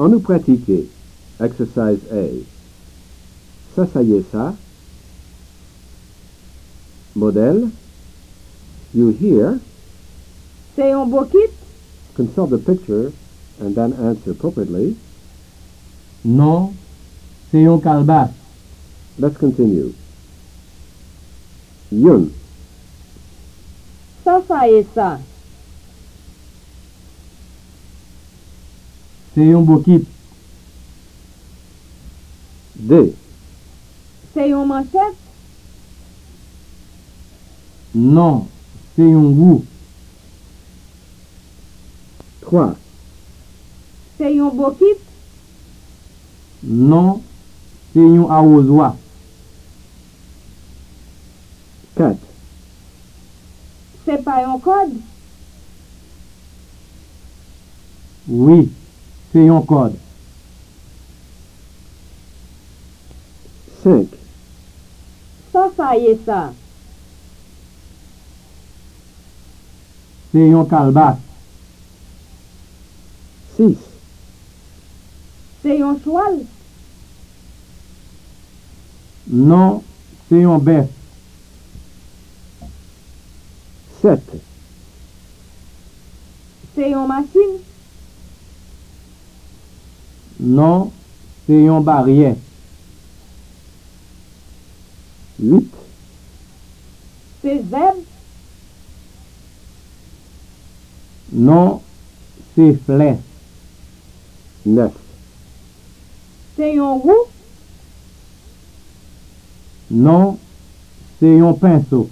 En nous pratike, exercise A, sa sa ye sa, model, you hear, se yon bokit, consult the picture and then answer appropriately. Non, se yon kalbas. Let's continue. Yun. Sa sa ye sa. Se yon bokit. De. Se yon manchet? Non, se yon gou. Troa. Se yon bokit? Non, se yon awozwa. Kat. Se pa yon kod? Oui. C'est yon code. 5. Ça, ça et ça. C'est yon kalbas. 6. C'est un cheval? Non, c'est yon bœuf. 7. C'est une machine? Non, c'est yon barrière. 8. C'est zèbre? Non, c'est flèche. 9. C'est un roux? Non, c'est yon pinceau.